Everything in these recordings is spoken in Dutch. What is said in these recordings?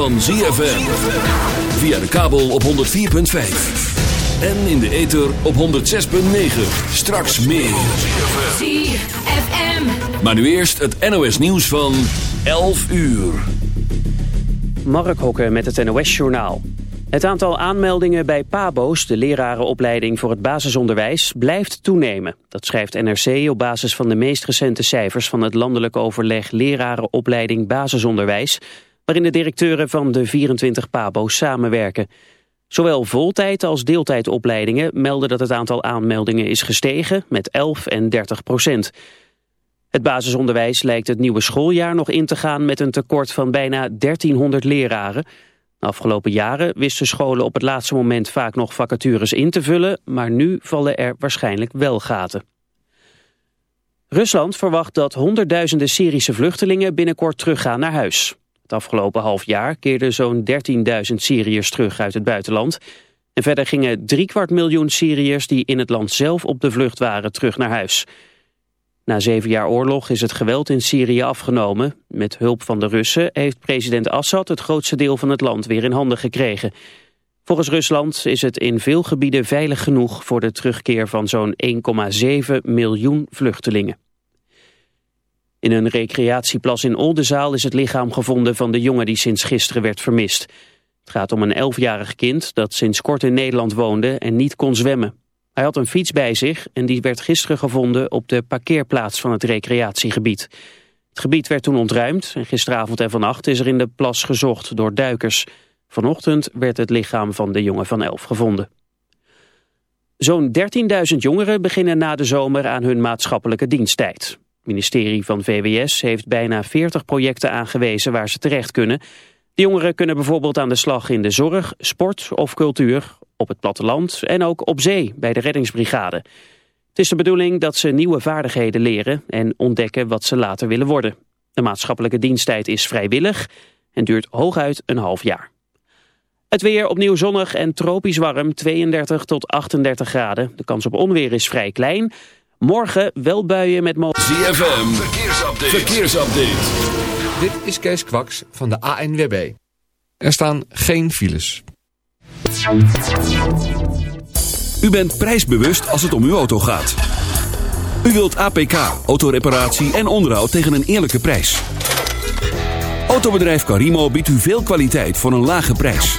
van ZFM. Via de kabel op 104.5. En in de ether op 106.9. Straks meer. ZFM. Maar nu eerst het NOS nieuws van 11 uur. Mark Hokker met het NOS-journaal. Het aantal aanmeldingen bij PABO's, de lerarenopleiding voor het basisonderwijs, blijft toenemen. Dat schrijft NRC op basis van de meest recente cijfers van het landelijk overleg lerarenopleiding basisonderwijs, waarin de directeuren van de 24 PABO's samenwerken. Zowel voltijd als deeltijdopleidingen melden dat het aantal aanmeldingen is gestegen met 11 en 30 procent. Het basisonderwijs lijkt het nieuwe schooljaar nog in te gaan met een tekort van bijna 1300 leraren. De afgelopen jaren wisten scholen op het laatste moment vaak nog vacatures in te vullen, maar nu vallen er waarschijnlijk wel gaten. Rusland verwacht dat honderdduizenden Syrische vluchtelingen binnenkort teruggaan naar huis. Het afgelopen half jaar keerden zo'n 13.000 Syriërs terug uit het buitenland. En verder gingen driekwart miljoen Syriërs die in het land zelf op de vlucht waren terug naar huis. Na zeven jaar oorlog is het geweld in Syrië afgenomen. Met hulp van de Russen heeft president Assad het grootste deel van het land weer in handen gekregen. Volgens Rusland is het in veel gebieden veilig genoeg voor de terugkeer van zo'n 1,7 miljoen vluchtelingen. In een recreatieplas in Oldenzaal is het lichaam gevonden van de jongen die sinds gisteren werd vermist. Het gaat om een elfjarig kind dat sinds kort in Nederland woonde en niet kon zwemmen. Hij had een fiets bij zich en die werd gisteren gevonden op de parkeerplaats van het recreatiegebied. Het gebied werd toen ontruimd en gisteravond en vannacht is er in de plas gezocht door duikers. Vanochtend werd het lichaam van de jongen van elf gevonden. Zo'n 13.000 jongeren beginnen na de zomer aan hun maatschappelijke diensttijd. Ministerie van VWS heeft bijna 40 projecten aangewezen waar ze terecht kunnen. De jongeren kunnen bijvoorbeeld aan de slag in de zorg, sport of cultuur, op het platteland en ook op zee bij de reddingsbrigade. Het is de bedoeling dat ze nieuwe vaardigheden leren en ontdekken wat ze later willen worden. De maatschappelijke diensttijd is vrijwillig en duurt hooguit een half jaar. Het weer opnieuw zonnig en tropisch warm, 32 tot 38 graden. De kans op onweer is vrij klein. Morgen wel buien met... ZFM, verkeersupdate. verkeersupdate. Dit is Kees Kwaks van de ANWB. Er staan geen files. U bent prijsbewust als het om uw auto gaat. U wilt APK, autoreparatie en onderhoud tegen een eerlijke prijs. Autobedrijf Carimo biedt u veel kwaliteit voor een lage prijs.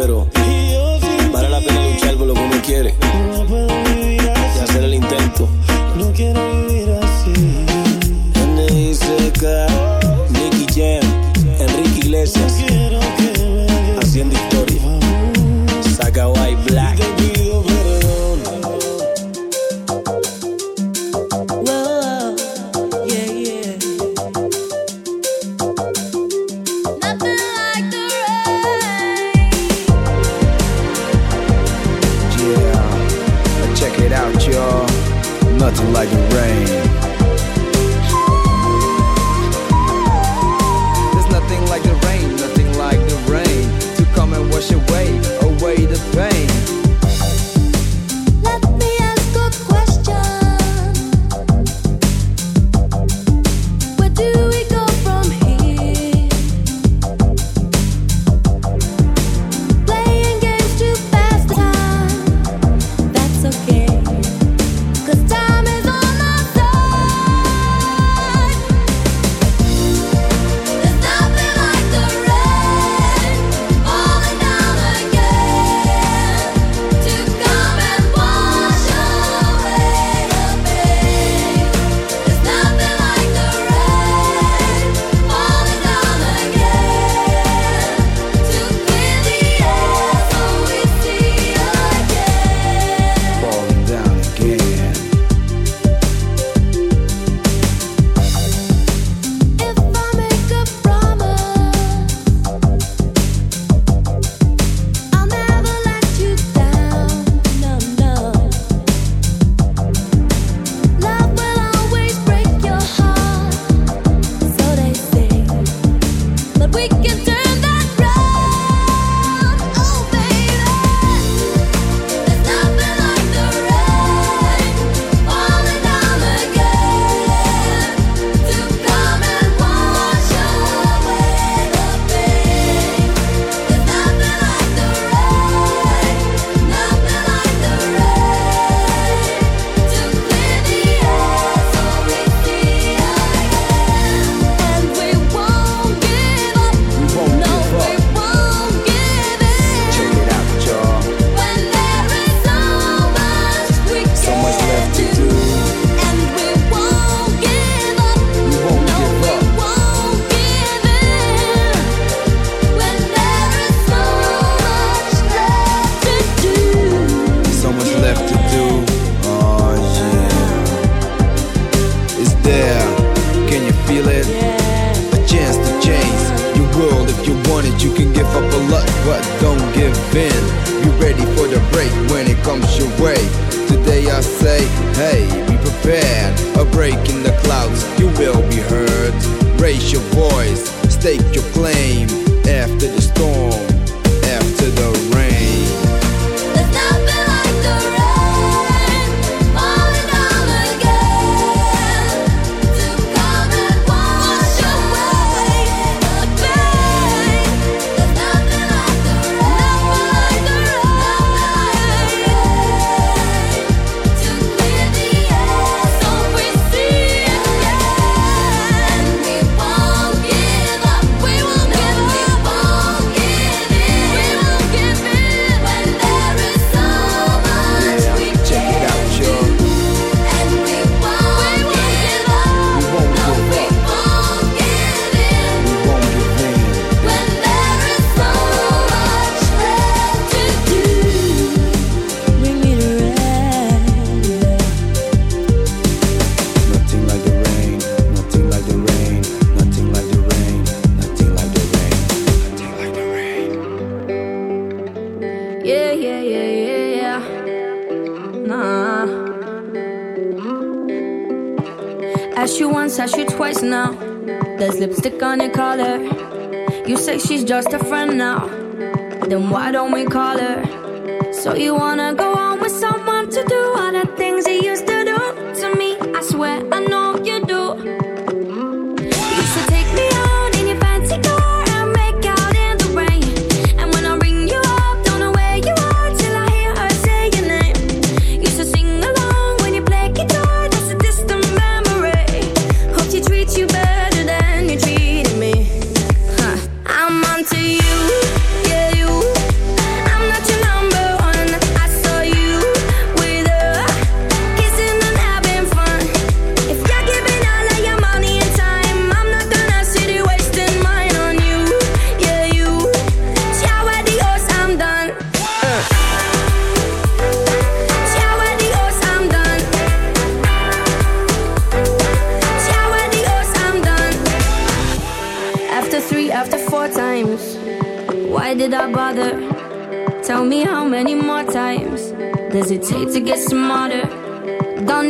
pero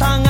tan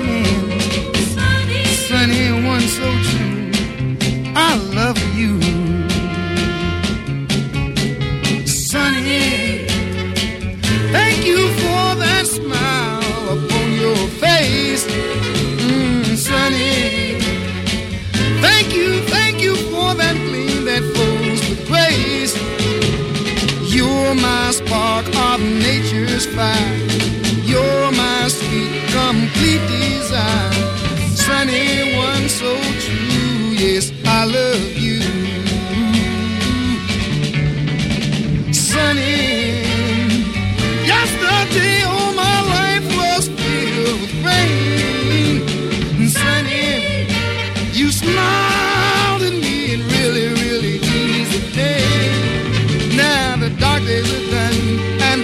satisfied.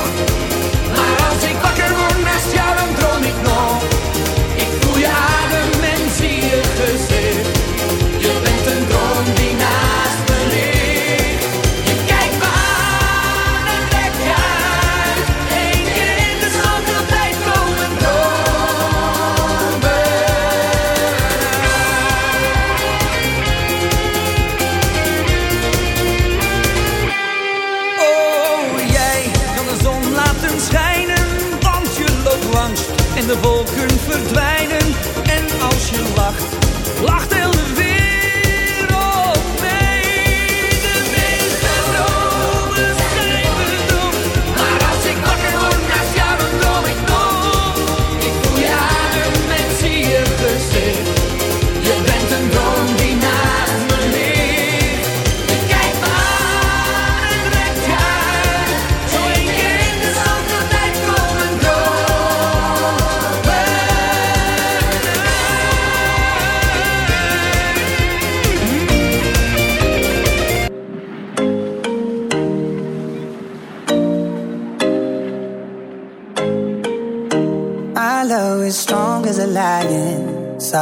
maar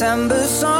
December song.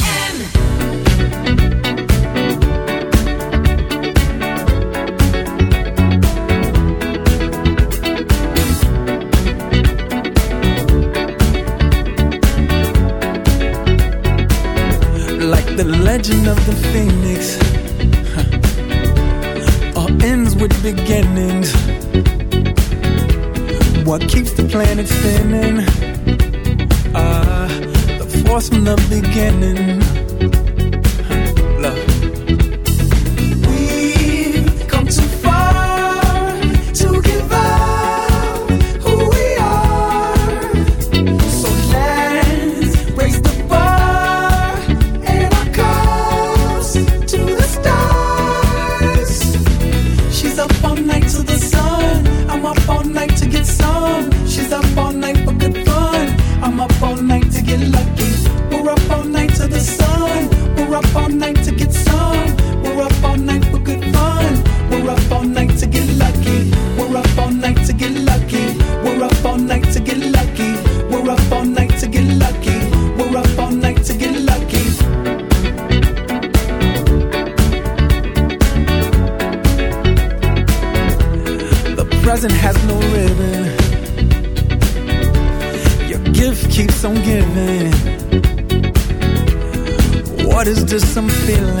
Just some feeling.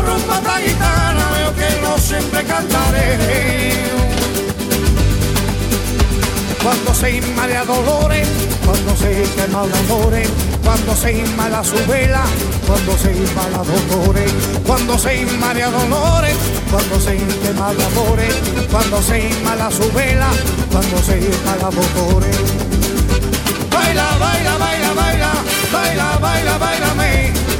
Esta rumba veo que no siempre cantaré. Cuando se inmala dolores, cuando se quema amores, cuando se inmala su vela, cuando se inmala dolores, cuando se inmala dolores, cuando se quema amores, cuando se inmala su vela, cuando se inmala dolores. Baila, baila, baila, baila, baila, baila, bailame, esta